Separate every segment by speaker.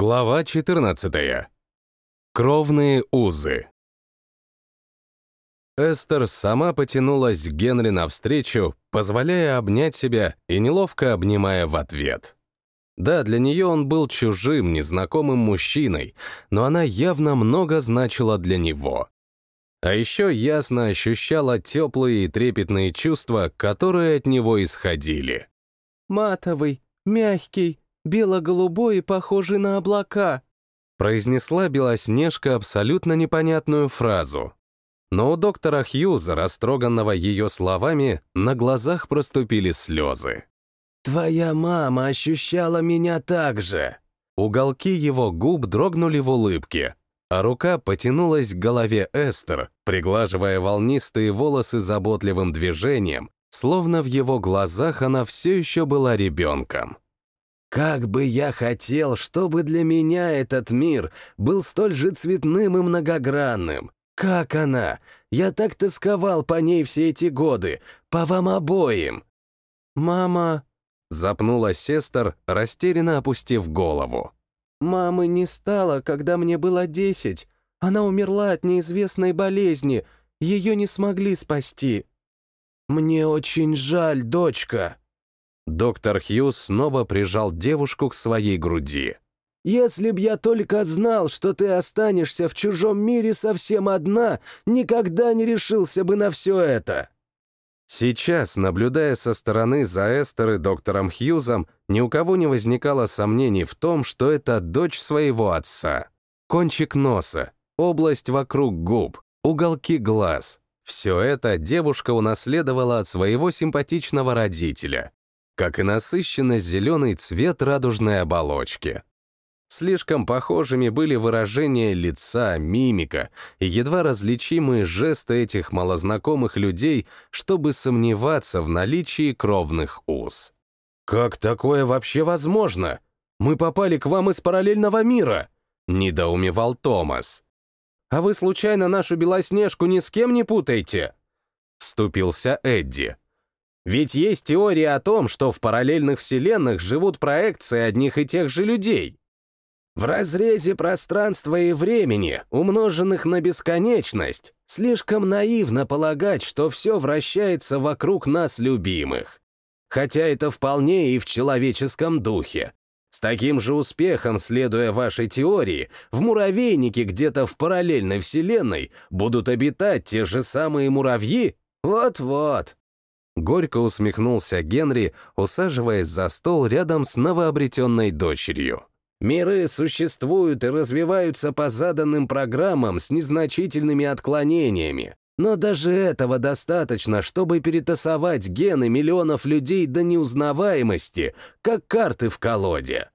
Speaker 1: Глава 14. Кровные узы. Эстер сама потянулась к Генри навстречу, позволяя обнять себя и неловко обнимая в ответ. Да, для нее он был чужим, незнакомым мужчиной, но она явно много значила для него. А еще ясно ощущала теплые и трепетные чувства, которые от него исходили.
Speaker 2: «Матовый, мягкий, бело-голубой и похожий на облака»,
Speaker 1: произнесла Белоснежка абсолютно непонятную фразу. Но у доктора Хьюза, растроганного ее словами, на глазах проступили слезы.
Speaker 3: «Твоя мама ощущала меня так же!»
Speaker 1: Уголки его губ дрогнули в улыбке, а рука потянулась к голове Эстер, приглаживая волнистые волосы заботливым движением, словно в его глазах она все еще была ребенком.
Speaker 3: Как бы я хотел, чтобы для меня этот мир был столь же цветным и многогранным. Как она? Я так тосковал по ней все эти годы, по вам обоим.
Speaker 2: «Мама...»
Speaker 1: — запнулась сестер, растерянно опустив голову.
Speaker 2: «Мамы не стало, когда мне было десять. Она умерла от неизвестной болезни. Ее не смогли спасти».
Speaker 3: «Мне очень жаль, дочка»,
Speaker 1: Доктор Хьюз снова прижал девушку к своей груди.
Speaker 3: «Если б я только знал, что ты останешься в чужом мире совсем одна, никогда не решился бы на все это!»
Speaker 1: Сейчас, наблюдая со стороны за Эстер и доктором Хьюзом, ни у кого не возникало сомнений в том, что это дочь своего отца. Кончик носа, область вокруг губ, уголки глаз — все это девушка унаследовала от своего симпатичного родителя, как и насыщенно зеленый цвет радужной оболочки. Слишком похожими были выражения лица, мимика и едва различимые жесты этих малознакомых людей, чтобы сомневаться в наличии кровных уз.
Speaker 3: «Как такое вообще возможно? Мы попали к вам из параллельного мира!»
Speaker 1: — недоумевал Томас.
Speaker 2: «А вы случайно нашу Белоснежку ни с кем не путаете?»
Speaker 1: — вступился Эдди.
Speaker 2: Ведь есть теория о том, что в параллельных вселенных живут проекции одних и тех же людей. В разрезе пространства и времени, умноженных на бесконечность, слишком наивно полагать, что все вращается вокруг нас любимых. Хотя это вполне и в человеческом духе. С таким же успехом, следуя вашей теории, в муравейнике где-то в параллельной вселенной будут обитать те же самые муравьи? Вот-вот.
Speaker 1: Горько усмехнулся Генри, усаживаясь за стол рядом с новообретенной дочерью.
Speaker 2: «Миры существуют и развиваются по заданным программам с незначительными отклонениями, но даже этого достаточно, чтобы перетасовать гены миллионов людей до неузнаваемости, как карты в колоде».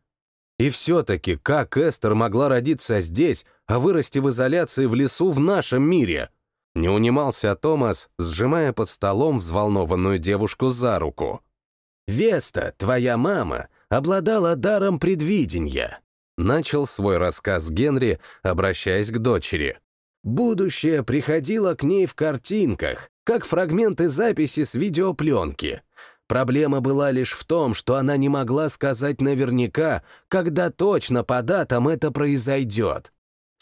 Speaker 1: И все-таки, как Эстер могла родиться здесь, а вырасти в изоляции в лесу в нашем мире? Не унимался Томас, сжимая под столом взволнованную девушку за руку.
Speaker 3: «Веста, твоя мама, обладала даром предвидения»,
Speaker 1: начал свой рассказ Генри, обращаясь к дочери.
Speaker 3: «Будущее приходило к ней в картинках, как фрагменты записи с видеопленки. Проблема была лишь в том, что она не могла сказать наверняка, когда точно по датам это произойдет.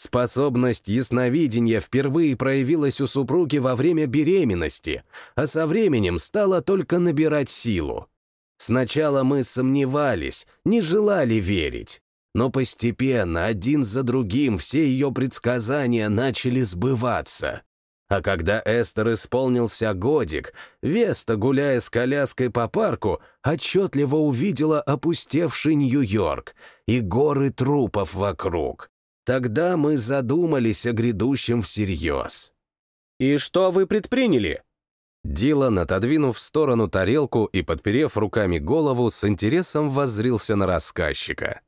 Speaker 3: Способность ясновидения впервые проявилась у супруги во время беременности, а со временем стала только набирать силу. Сначала мы сомневались, не желали верить, но постепенно, один за другим, все ее предсказания начали сбываться. А когда Эстер исполнился годик, Веста, гуляя с коляской по парку, отчетливо увидела опустевший Нью-Йорк и горы трупов вокруг. Тогда мы задумались о грядущем всерьез.
Speaker 2: «И что вы предприняли?»
Speaker 1: Дилан, отодвинув в сторону тарелку и подперев руками голову, с интересом воззрился на рассказчика.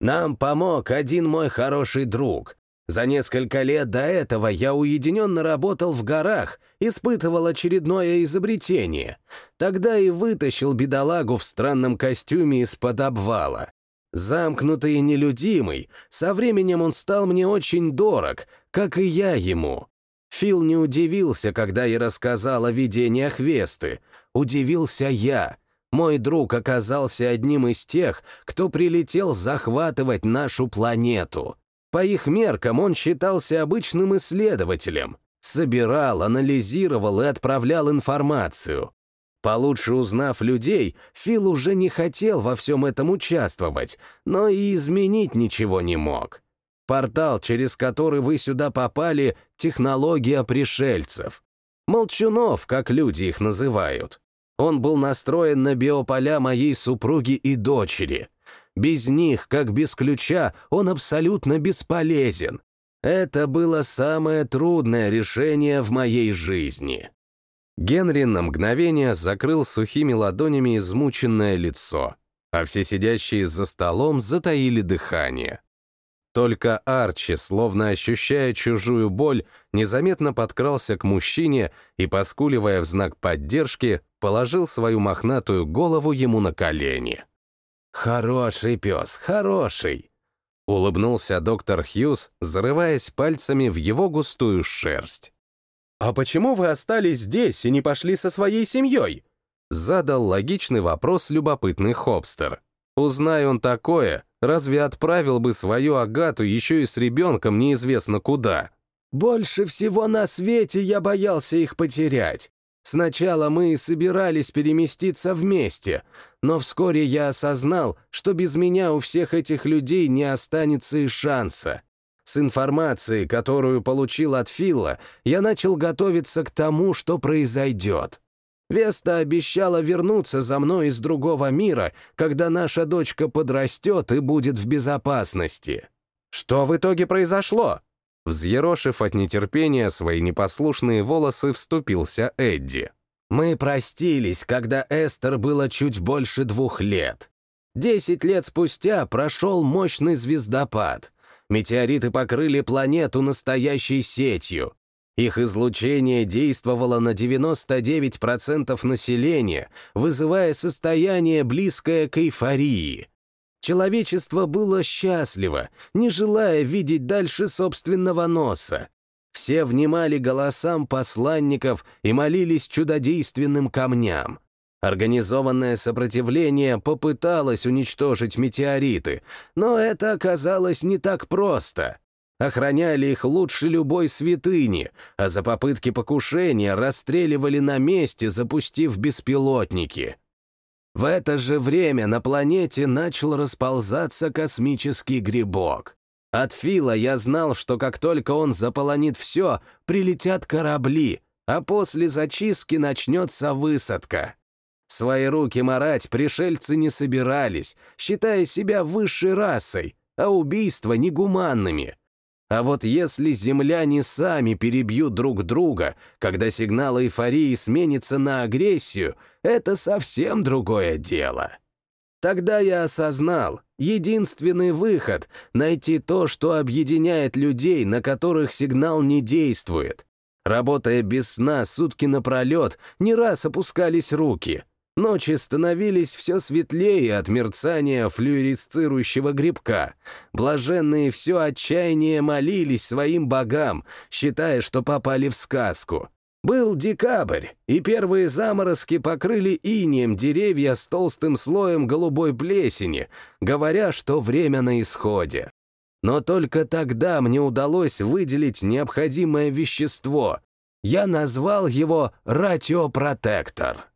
Speaker 3: «Нам помог один мой хороший друг. За несколько лет до этого я уединенно работал в горах, испытывал очередное изобретение. Тогда и вытащил бедолагу в странном костюме из-под обвала. Замкнутый и нелюдимый, со временем он стал мне очень дорог, как и я ему. Фил не удивился, когда я рассказал о видениях Весты. Удивился я. мой друг оказался одним из тех, кто прилетел захватывать нашу планету. По их меркам он считался обычным исследователем. Собирал, анализировал и отправлял информацию. Получше узнав людей, Фил уже не хотел во всем этом участвовать, но и изменить ничего не мог. Портал, через который вы сюда попали, — технология пришельцев. Молчунов, как люди их называют. Он был настроен на биополя моей супруги и дочери. Без них, как без ключа, он абсолютно бесполезен. Это было самое трудное решение в моей жизни.
Speaker 1: Генри на мгновение закрыл сухими ладонями измученное лицо, а все сидящие за столом затаили дыхание. Только Арчи, словно ощущая чужую боль, незаметно подкрался к мужчине и, поскуливая в знак поддержки, положил свою мохнатую голову ему на колени.
Speaker 3: «Хороший пес, хороший!»
Speaker 1: — улыбнулся доктор Хьюз, зарываясь пальцами в его густую шерсть.
Speaker 2: «А почему вы остались здесь и не пошли со своей семьей?»
Speaker 1: — задал логичный вопрос любопытный Хобстер. Узнай он такое, разве отправил бы свою Агату еще и с ребенком неизвестно куда?
Speaker 3: Больше всего на свете я боялся их потерять. Сначала мы и собирались переместиться вместе, но вскоре я осознал, что без меня у всех этих людей не останется и шанса. С информацией, которую получил от Фила, я начал готовиться к тому, что произойдет. Веста обещала вернуться за мной из другого мира, когда наша дочка подрастет и будет в безопасности.
Speaker 2: Что в итоге произошло?
Speaker 1: Взъерошив от нетерпения свои непослушные волосы, вступился Эдди.
Speaker 3: Мы простились, когда Эстер было чуть больше двух лет. Десять лет спустя прошел мощный звездопад. Метеориты покрыли планету настоящей сетью. Их излучение действовало на 99% населения, вызывая состояние, близкое к эйфории. Человечество было счастливо, не желая видеть дальше собственного носа. Все внимали голосам посланников и молились чудодейственным камням. Организованное сопротивление попыталось уничтожить метеориты, но это оказалось не так просто. Охраняли их лучше любой святыни, а за попытки покушения расстреливали на месте, запустив беспилотники. В это же время на планете начал расползаться космический грибок. От Фила я знал, что как только он заполонит все, прилетят корабли, а после зачистки начнется высадка. Свои руки марать пришельцы не собирались, считая себя высшей расой, а убийства негуманными — а вот если земляне сами перебьют друг друга, когда сигнал эйфории сменится на агрессию, это совсем другое дело. Тогда я осознал, единственный выход — найти то, что объединяет людей, на которых сигнал не действует. Работая без сна сутки напролет, не раз опускались руки — Ночи становились все светлее от мерцания флюоресцирующего грибка. Блаженные все отчаяние молились своим богам, считая, что попали в сказку. Был декабрь, и первые заморозки покрыли инием деревья с толстым слоем голубой плесени, говоря, что время на исходе. Но только тогда мне удалось выделить необходимое вещество. Я назвал его ратиопротектор.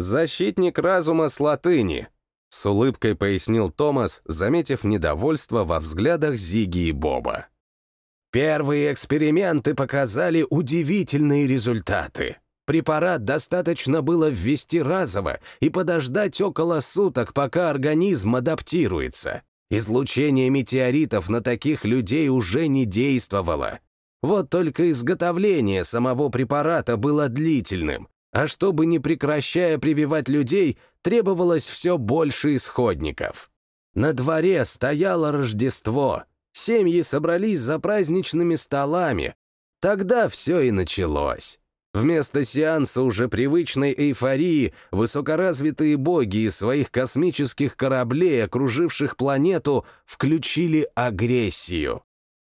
Speaker 1: «Защитник разума с латыни», — с улыбкой пояснил Томас, заметив недовольство во взглядах Зиги и Боба.
Speaker 3: «Первые эксперименты показали удивительные результаты. Препарат достаточно было ввести разово и подождать около суток, пока организм адаптируется. Излучение метеоритов на таких людей уже не действовало. Вот только изготовление самого препарата было длительным, а чтобы не прекращая прививать людей, требовалось все больше исходников. На дворе стояло Рождество, семьи собрались за праздничными столами. Тогда все и началось. Вместо сеанса уже привычной эйфории высокоразвитые боги из своих космических кораблей, окруживших планету, включили агрессию.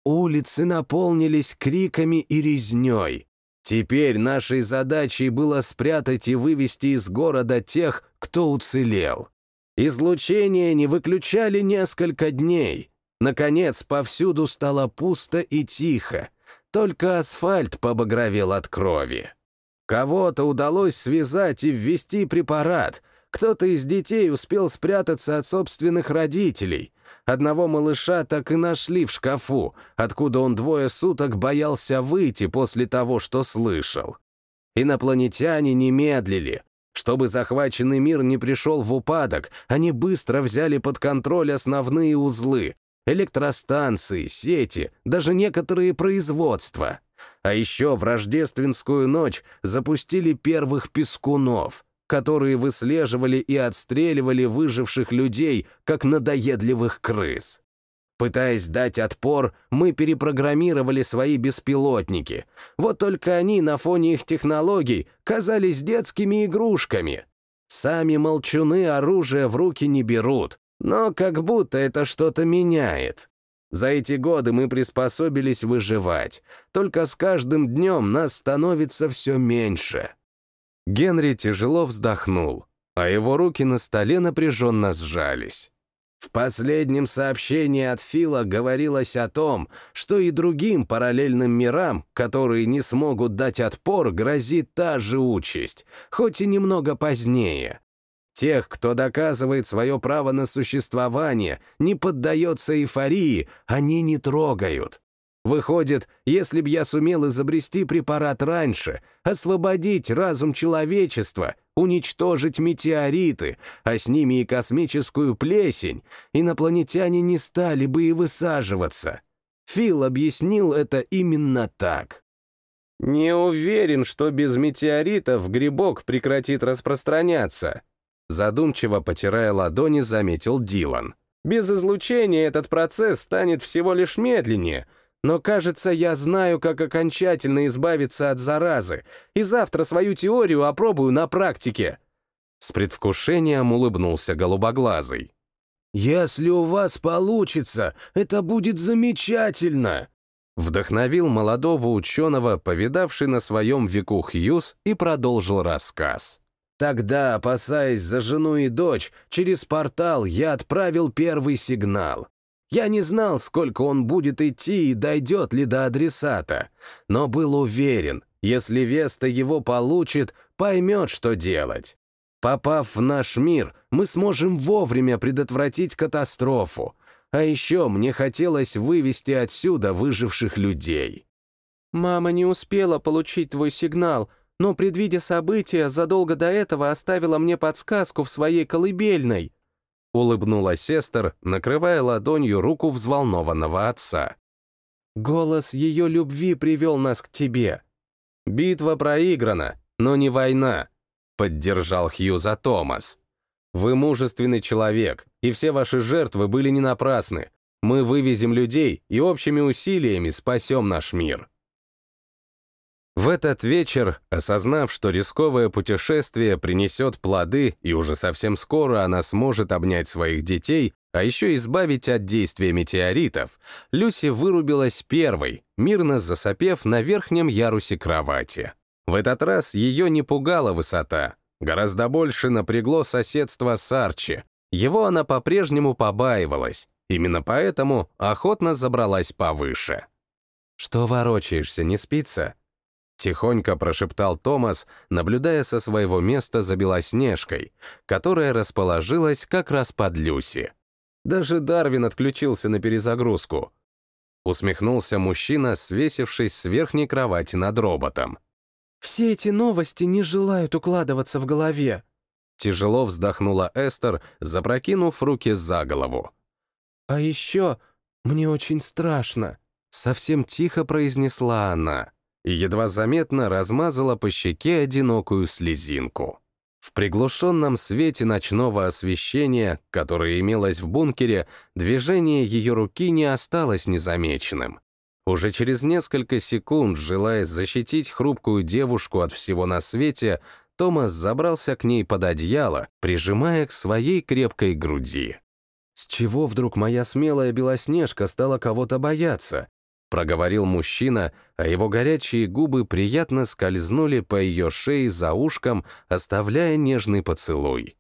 Speaker 3: Улицы наполнились криками и резней. Теперь нашей задачей было спрятать и вывести из города тех, кто уцелел. Излучение не выключали несколько дней. Наконец, повсюду стало пусто и тихо. Только асфальт побагровел от крови. Кого-то удалось связать и ввести препарат. Кто-то из детей успел спрятаться от собственных родителей. Одного малыша так и нашли в шкафу, откуда он двое суток боялся выйти после того, что слышал. Инопланетяне не медлили. Чтобы захваченный мир не пришел в упадок, они быстро взяли под контроль основные узлы, электростанции, сети, даже некоторые производства. А еще в рождественскую ночь запустили первых пескунов, которые выслеживали и отстреливали выживших людей, как надоедливых крыс. Пытаясь дать отпор, мы перепрограммировали свои беспилотники. Вот только они на фоне их технологий казались детскими игрушками. Сами молчуны оружие в руки не берут, но как будто это что-то меняет. За эти годы мы приспособились выживать, только с каждым днем нас становится все меньше.
Speaker 1: Генри тяжело вздохнул, а его руки на столе напряженно сжались.
Speaker 3: В последнем сообщении от Фила говорилось о том, что и другим параллельным мирам, которые не смогут дать отпор, грозит та же участь, хоть и немного позднее. Тех, кто доказывает свое право на существование, не поддается эйфории, они не трогают. Выходит, если б я сумел изобрести препарат раньше, освободить разум человечества, уничтожить метеориты, а с ними и космическую плесень, инопланетяне не стали бы и высаживаться. Фил объяснил это именно так.
Speaker 2: Не уверен, что без метеоритов грибок прекратит распространяться,
Speaker 1: Задумчиво потирая ладони, заметил Дилан.
Speaker 2: «Без излучения этот процесс станет всего лишь медленнее, но, кажется, я знаю, как окончательно избавиться от заразы, и завтра свою теорию опробую на практике».
Speaker 1: С предвкушением улыбнулся голубоглазый.
Speaker 3: «Если у вас получится, это будет замечательно!»
Speaker 1: Вдохновил молодого ученого, повидавший на своем веку Хьюз, и продолжил рассказ.
Speaker 3: Тогда, опасаясь за жену и дочь, через портал я отправил первый сигнал. Я не знал, сколько он будет идти и дойдет ли до адресата, но был уверен, если Веста его получит, поймет, что делать. Попав в наш мир, мы сможем вовремя предотвратить катастрофу. А еще мне хотелось вывести отсюда выживших людей.
Speaker 4: «Мама не успела получить твой сигнал, но, предвидя события, задолго до этого оставила мне подсказку в своей колыбельной.
Speaker 1: Улыбнулась Эстер, накрывая ладонью руку взволнованного отца.
Speaker 4: Голос ее любви привел нас к тебе.
Speaker 1: Битва проиграна, но не война, поддержал Хьюза Томас. Вы мужественный человек, и все ваши жертвы были не напрасны. Мы вывезем людей и общими усилиями спасем наш мир. В этот вечер, осознав, что рисковое путешествие принесет плоды и уже совсем скоро она сможет обнять своих детей, а еще избавить от действия метеоритов, Люси вырубилась первой, мирно засопев на верхнем ярусе кровати. В этот раз ее не пугала высота. Гораздо больше напрягло соседство с Арчи. Его она по-прежнему побаивалась. Именно поэтому охотно забралась повыше. «Что ворочаешься, не спится?» Тихонько прошептал Томас, наблюдая со своего места за Белоснежкой, которая расположилась как раз под Люси. Даже Дарвин отключился на перезагрузку. Усмехнулся мужчина, свесившись с верхней кровати над роботом.
Speaker 4: «Все эти новости не желают укладываться в голове»,
Speaker 1: Тяжело вздохнула Эстер, запрокинув руки за голову.
Speaker 4: «А еще мне очень страшно», —
Speaker 1: совсем тихо произнесла она и едва заметно размазала по щеке одинокую слезинку. В приглушенном свете ночного освещения, которое имелось в бункере, движение ее руки не осталось незамеченным. Уже через несколько секунд, желая защитить хрупкую девушку от всего на свете, Томас забрался к ней под одеяло, прижимая к своей крепкой груди. С чего вдруг моя смелая Белоснежка стала кого-то бояться? Проговорил мужчина, а его горячие губы приятно скользнули по ее шее за ушком, оставляя нежный поцелуй.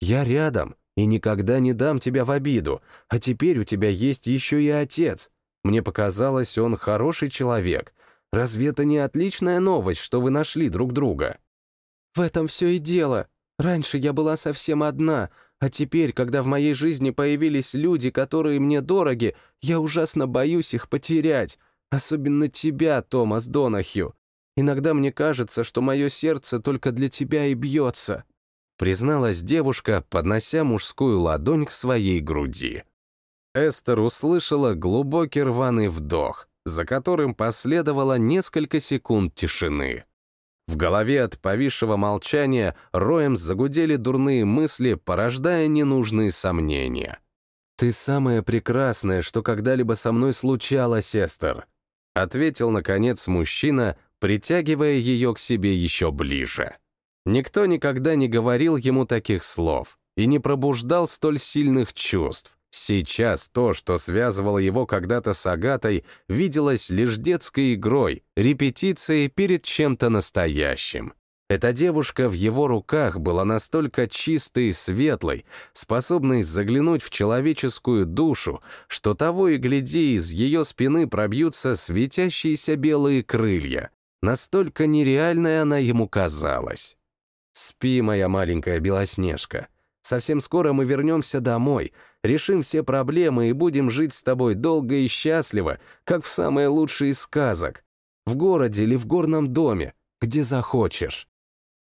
Speaker 1: «Я рядом и никогда не дам тебя в обиду, а теперь у тебя есть еще и отец. Мне показалось, он хороший человек. Разве это не отличная новость, что вы нашли друг друга?»
Speaker 4: «В этом все и дело. Раньше я была совсем одна, а теперь, когда в моей жизни появились люди, которые мне дороги, я ужасно боюсь их потерять. Особенно тебя, Томас Донахью. Иногда мне кажется, что мое сердце только для тебя и бьется»,
Speaker 1: призналась девушка, поднося мужскую ладонь к своей груди. Эстер услышала глубокий рваный вдох, за которым последовало несколько секунд тишины. В голове от повисшего молчания роем загудели дурные мысли, порождая ненужные сомнения.
Speaker 2: «Ты самое прекрасное, что когда-либо со мной случалось, Эстер»,
Speaker 1: ответил, наконец, мужчина, притягивая ее к себе еще ближе. Никто никогда не говорил ему таких слов и не пробуждал столь сильных чувств. Сейчас то, что связывало его когда-то с Агатой, виделось лишь детской игрой, репетицией перед чем-то настоящим. Эта девушка в его руках была настолько чистой и светлой, способной заглянуть в человеческую душу, что того и гляди, из ее спины пробьются светящиеся белые крылья. Настолько нереальной она ему казалась.
Speaker 2: «Спи, моя маленькая Белоснежка», Совсем скоро мы вернемся домой, решим все проблемы и будем жить с тобой долго и счастливо, как в самые лучшие сказок. В городе или в горном доме, где захочешь.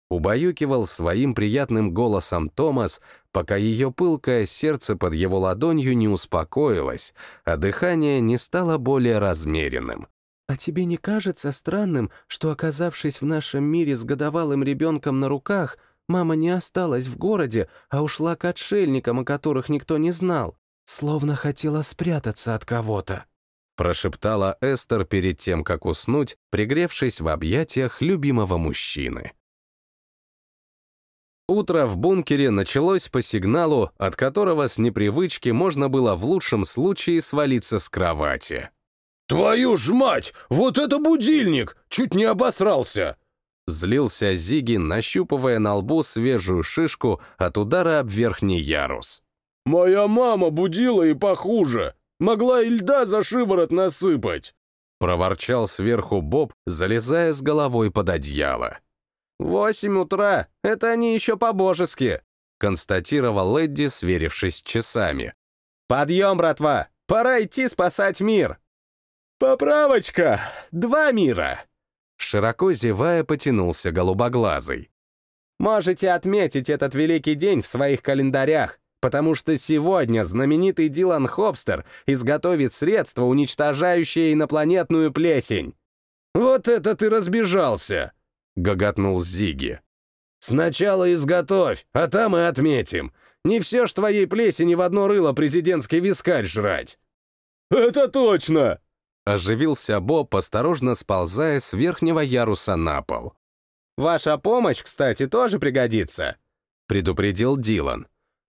Speaker 1: Убаюкивал своим приятным голосом Томас, пока ее пылкое сердце под его ладонью не успокоилось, а дыхание не стало более размеренным.
Speaker 4: «А тебе не кажется странным, что, оказавшись в нашем мире с годовалым ребенком на руках, Мама не осталась в городе, а ушла к отшельникам, о которых никто не знал, словно хотела спрятаться от кого-то.
Speaker 1: Прошептала Эстер перед тем, как уснуть, пригревшись в объятиях любимого мужчины. Утро в бункере началось по сигналу, от которого с непривычки можно было в лучшем случае свалиться с кровати.
Speaker 3: «Твою ж мать! Вот это будильник! Чуть не обосрался!»
Speaker 1: Злился Зиги, нащупывая на лбу свежую шишку от удара об верхний ярус.
Speaker 3: «Моя мама будила и похуже. Могла и льда за шиворот насыпать!»
Speaker 1: Проворчал сверху Боб, залезая с головой под одеяло.
Speaker 2: «Восемь утра! Это они еще по-божески!»
Speaker 1: констатировал Эдди, сверившись с часами.
Speaker 2: «Подъем, братва! Пора идти спасать мир!»
Speaker 3: «Поправочка! Два мира!»
Speaker 1: Широко зевая, потянулся голубоглазый.
Speaker 2: «Можете отметить этот великий день в своих календарях, потому что сегодня знаменитый Дилан Хобстер изготовит средство, уничтожающее инопланетную плесень».
Speaker 3: «Вот это ты разбежался!» — гоготнул Зиги. «Сначала изготовь, а там и отметим. Не все ж твоей плесени в одно рыло президентский вискарь жрать». «Это точно!»
Speaker 1: Оживился Боб, осторожно сползая с верхнего яруса на пол.
Speaker 2: «Ваша помощь, кстати, тоже пригодится», — предупредил Дилан.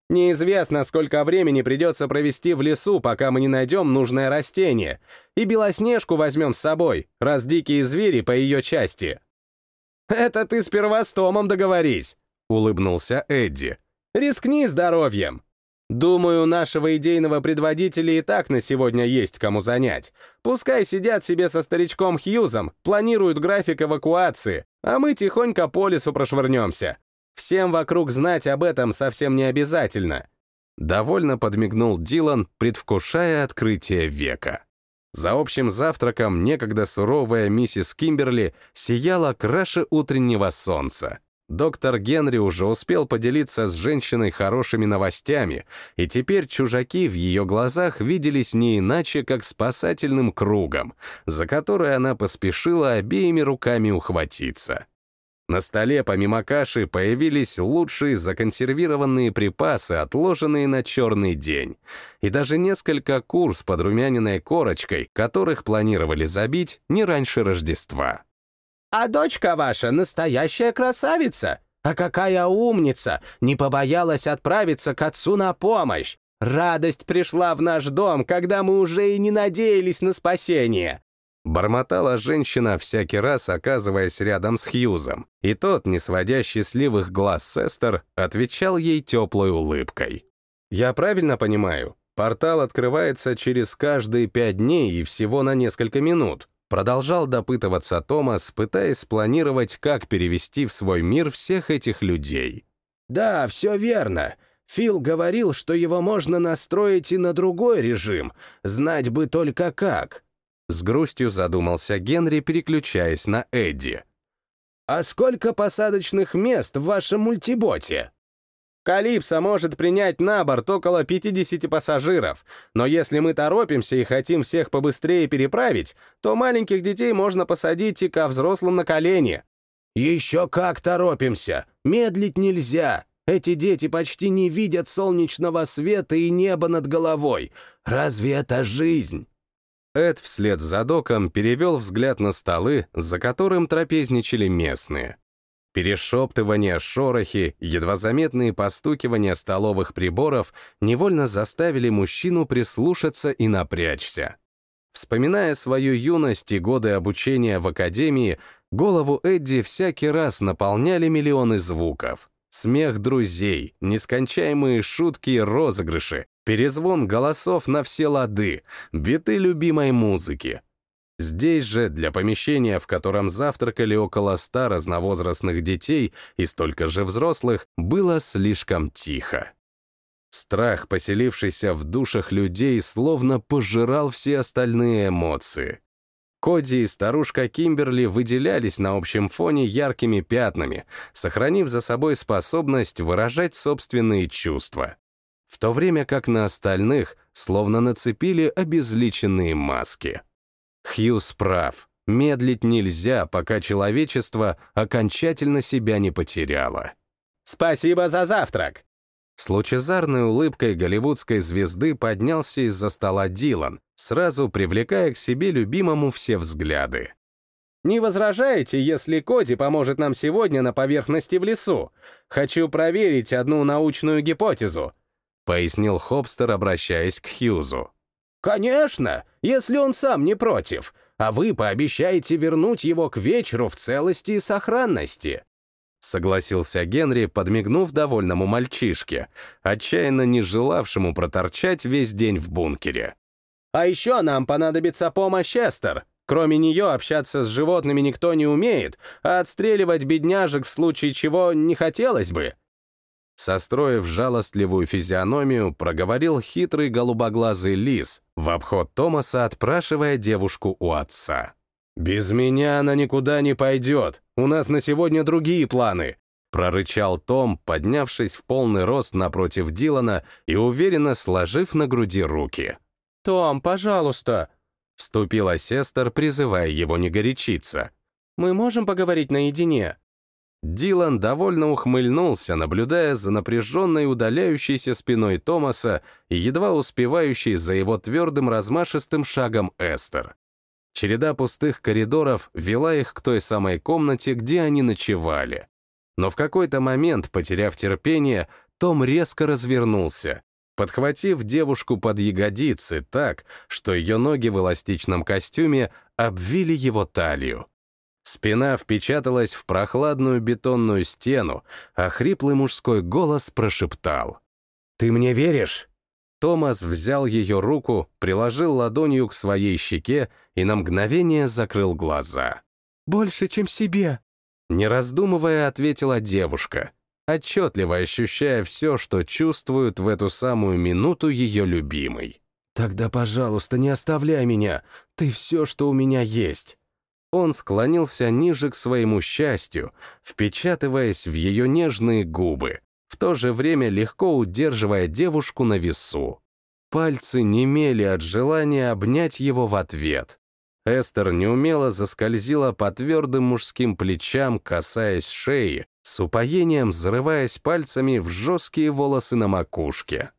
Speaker 2: «Неизвестно, сколько времени придется провести в лесу, пока мы не найдем нужное растение, и Белоснежку возьмем с собой, раз дикие звери по ее части». «Это ты сперва с Томом договорись», — улыбнулся Эдди. «Рискни здоровьем». Думаю, нашего идейного предводителя и так на сегодня есть кому занять. Пускай сидят себе со старичком Хьюзом, планируют график эвакуации, а мы тихонько по лесу прошвырнемся. Всем вокруг знать об этом совсем не обязательно.
Speaker 1: Довольно подмигнул Дилан, предвкушая открытие века. За общим завтраком некогда суровая миссис Кимберли сияла краше утреннего солнца. Доктор Генри уже успел поделиться с женщиной хорошими новостями, и теперь чужаки в ее глазах виделись не иначе, как спасательным кругом, за который она поспешила обеими руками ухватиться. На столе помимо каши появились лучшие законсервированные припасы, отложенные на черный день, и даже несколько кур с подрумяненной корочкой, которых планировали забить не раньше Рождества.
Speaker 2: А дочка ваша настоящая красавица. А какая умница! Не побоялась отправиться к отцу на помощь. Радость пришла в наш дом, когда мы уже и не надеялись на спасение.
Speaker 1: Бормотала женщина, всякий раз оказываясь рядом с Хьюзом, и тот, не сводя счастливых глаз с Эстер, отвечал ей теплой улыбкой. «Я правильно понимаю? Портал открывается через каждые пять дней и всего на несколько минут», продолжал допытываться Томас, пытаясь спланировать, как перевести в свой мир всех этих людей.
Speaker 3: «Да, все верно. Фил говорил, что его можно настроить и на другой режим, знать бы только как».
Speaker 1: С грустью задумался Генри, переключаясь на Эдди.
Speaker 3: «А сколько посадочных мест в вашем мультиботе?»
Speaker 2: «Калипсо может принять на борт около 50 пассажиров, но если мы торопимся и хотим всех побыстрее переправить, то маленьких детей можно посадить и ко взрослым на колени».
Speaker 3: «Еще как торопимся! Медлить нельзя!» Эти дети почти не видят солнечного света и неба над головой. Разве это жизнь?
Speaker 1: Эд вслед за доком перевел взгляд на столы, за которым трапезничали местные. Перешептывания, шорохи, едва заметные постукивания столовых приборов невольно заставили мужчину прислушаться и напрячься. Вспоминая свою юность и годы обучения в академии, голову Эдди всякий раз наполняли миллионы звуков. Смех друзей, нескончаемые шутки и розыгрыши, перезвон голосов на все лады, биты любимой музыки. Здесь же, для помещения, в котором завтракали около ста разновозрастных детей и столько же взрослых, было слишком тихо. Страх, поселившийся в душах людей, словно пожирал все остальные эмоции. Коди и старушка Кимберли выделялись на общем фоне яркими пятнами, сохранив за собой способность выражать собственные чувства. В то время как на остальных словно нацепили обезличенные маски. Хьюз прав. Медлить нельзя, пока человечество окончательно себя не потеряло.
Speaker 2: «Спасибо за завтрак!»
Speaker 1: С лучезарной улыбкой голливудской звезды поднялся из-за стола Дилан, сразу привлекая к себе любимому все взгляды.
Speaker 2: «Не возражаете, если Коди поможет нам сегодня на поверхности в лесу? Хочу проверить одну научную гипотезу», —
Speaker 1: пояснил Хобстер, обращаясь к Хьюзу.
Speaker 3: «Конечно, если он сам не против, а вы пообещаете вернуть его к вечеру в целости и сохранности».
Speaker 1: — согласился Генри, подмигнув довольному мальчишке, отчаянно не желавшему проторчать весь день в бункере.
Speaker 2: «А еще нам понадобится помощь Эстер. Кроме нее общаться с животными никто не умеет, а отстреливать бедняжек в случае чего не хотелось бы».
Speaker 1: Состроив жалостливую физиономию, проговорил хитрый голубоглазый лис, в обход Томаса отпрашивая девушку у отца.
Speaker 2: «Без меня она никуда не пойдет. У нас на сегодня другие планы», —
Speaker 1: прорычал Том, поднявшись в полный рост напротив Дилана и уверенно сложив на груди руки.
Speaker 4: «Том, пожалуйста», —
Speaker 1: вступила сестер, призывая его не горячиться.
Speaker 4: «Мы можем поговорить наедине?»
Speaker 1: Дилан довольно ухмыльнулся, наблюдая за напряженной удаляющейся спиной Томаса и едва успевающей за его твердым размашистым шагом Эстер. Череда пустых коридоров вела их к той самой комнате, где они ночевали. Но в какой-то момент, потеряв терпение, Том резко развернулся, подхватив девушку под ягодицы так, что ее ноги в эластичном костюме обвили его талию. Спина впечаталась в прохладную бетонную стену, а хриплый мужской голос прошептал.
Speaker 2: «Ты мне веришь?»
Speaker 1: Томас взял ее руку, приложил ладонью к своей щеке и на мгновение закрыл глаза.
Speaker 4: «Больше, чем себе!»
Speaker 1: Не раздумывая, ответила девушка, отчетливо ощущая все, что чувствует в эту самую минуту ее любимый.
Speaker 3: «Тогда, пожалуйста, не оставляй меня. Ты все, что у меня есть».
Speaker 1: Он склонился ниже к своему счастью, впечатываясь в ее нежные губы, в то же время легко удерживая девушку на весу. Пальцы немели от желания обнять его в ответ. Эстер неумело заскользила по твердым мужским плечам, касаясь шеи, с упоением взрываясь пальцами в жесткие волосы на макушке.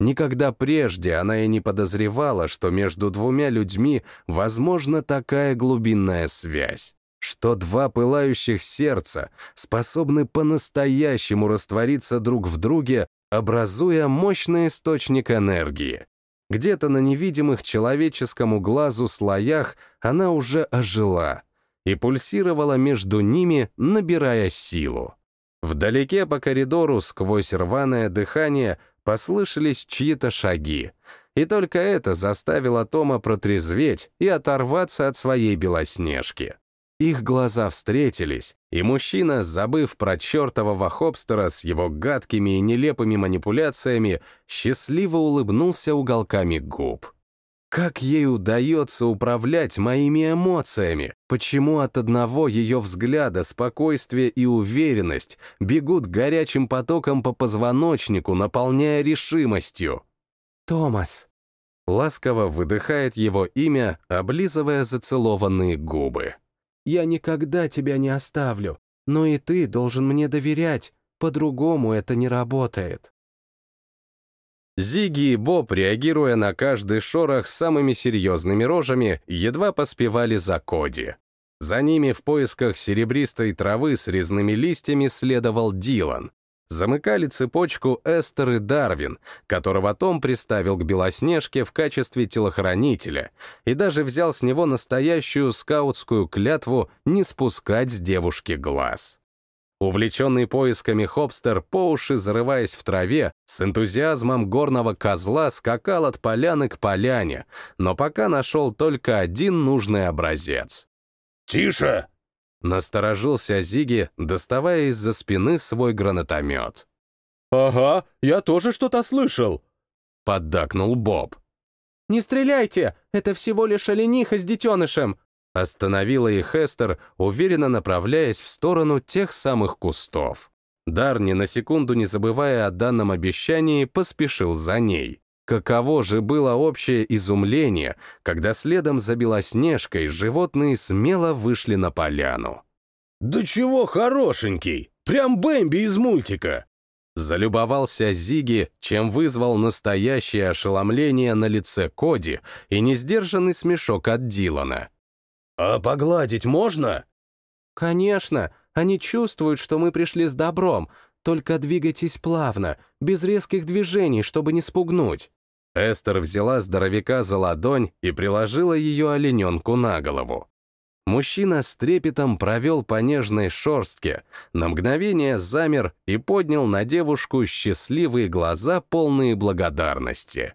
Speaker 1: Никогда прежде она и не подозревала, что между двумя людьми возможна такая глубинная связь что два пылающих сердца способны по-настоящему раствориться друг в друге, образуя мощный источник энергии. Где-то на невидимых человеческому глазу слоях она уже ожила и пульсировала между ними, набирая силу. Вдалеке по коридору сквозь рваное дыхание послышались чьи-то шаги, и только это заставило Тома протрезветь и оторваться от своей белоснежки. Их глаза встретились, и мужчина, забыв про чертового Хопстера с его гадкими и нелепыми манипуляциями, счастливо улыбнулся уголками губ. Как ей удается управлять моими эмоциями? Почему от одного ее взгляда спокойствие и уверенность бегут горячим потоком по позвоночнику, наполняя решимостью?
Speaker 4: «Томас»,
Speaker 1: Ласково выдыхает его имя, облизывая зацелованные губы.
Speaker 4: «Я никогда тебя не оставлю, но и ты должен мне доверять, по-другому это не работает».
Speaker 1: Зиги и Боб, реагируя на каждый шорох самыми серьезными рожами, едва поспевали за Коди. За ними в поисках серебристой травы с резными листьями следовал Дилан, замыкали цепочку Эстер и Дарвин, которого Том приставил к Белоснежке в качестве телохранителя и даже взял с него настоящую скаутскую клятву не спускать с девушки глаз. Увлеченный поисками Хопстер, по уши зарываясь в траве, с энтузиазмом горного козла скакал от поляны к поляне, но пока нашел только один нужный образец.
Speaker 3: «Тише!»
Speaker 1: Насторожился Зиги, доставая из-за спины свой гранатомет.
Speaker 2: «Ага, я тоже что-то слышал», —
Speaker 1: поддакнул Боб.
Speaker 4: «Не стреляйте! Это всего лишь олениха с детенышем!»
Speaker 1: Остановила их Эстер, уверенно направляясь в сторону тех самых кустов. Дар, ни на секунду не забывая о данном обещании, поспешил за ней. Каково же было общее изумление, когда следом за Белоснежкой животные смело вышли на поляну.
Speaker 3: «Да чего хорошенький! Прям Бэмби из мультика!»
Speaker 1: Залюбовался Зиги, чем вызвал настоящее ошеломление на лице Коди и несдержанный смешок от Дилана.
Speaker 3: «А погладить можно?»
Speaker 4: «Конечно, они чувствуют, что мы пришли с добром, только двигайтесь плавно, без резких движений, чтобы не спугнуть».
Speaker 1: Эстер взяла здоровяка за ладонь и приложила ее олененку на голову. Мужчина с трепетом провел по нежной шорстке, на мгновение замер и поднял на девушку счастливые глаза, полные благодарности.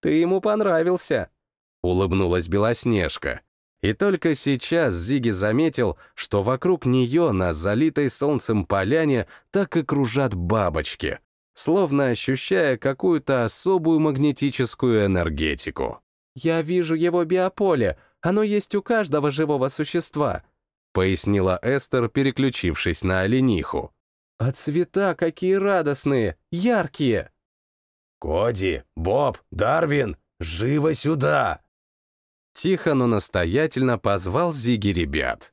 Speaker 4: «Ты ему понравился», —
Speaker 1: улыбнулась Белоснежка. И только сейчас Зиги заметил, что вокруг нее на залитой солнцем поляне так и кружат бабочки, словно ощущая какую-то особую магнетическую энергетику.
Speaker 4: «Я вижу его биополе, оно есть у каждого живого существа»,
Speaker 1: пояснила Эстер, переключившись на олениху.
Speaker 4: «А цвета какие радостные, яркие!»
Speaker 3: «Коди, Боб, Дарвин, живо сюда!»
Speaker 1: Тихо, но настоятельно позвал Зиги ребят.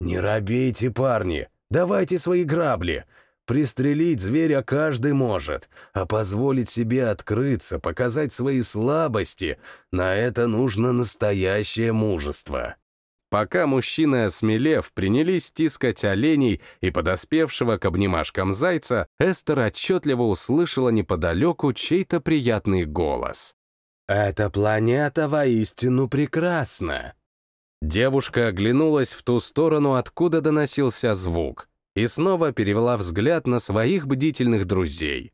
Speaker 3: «Не робейте, парни, давайте свои грабли. Пристрелить зверя каждый может, а позволить себе открыться, показать свои слабости, на это нужно настоящее мужество.
Speaker 1: Пока мужчины, осмелев, принялись стискать оленей и подоспевшего к обнимашкам зайца, Эстер отчетливо услышала неподалеку чей-то приятный голос.
Speaker 3: «Эта планета воистину прекрасна!»
Speaker 1: Девушка оглянулась в ту сторону, откуда доносился звук, и снова перевела взгляд на своих бдительных друзей.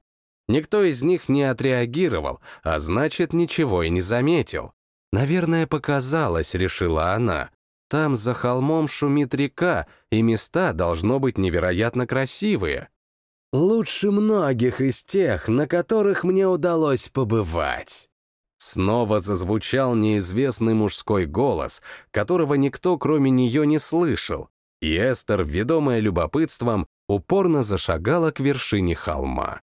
Speaker 1: Никто из них не отреагировал, а значит, ничего и не заметил. Наверное, показалось, решила она. Там за холмом шумит река, и места должно быть невероятно красивые.
Speaker 3: «Лучше многих из тех, на которых мне удалось побывать».
Speaker 1: Снова зазвучал неизвестный мужской голос, которого никто, кроме нее, не слышал, и Эстер, ведомая любопытством, упорно зашагала к вершине холма.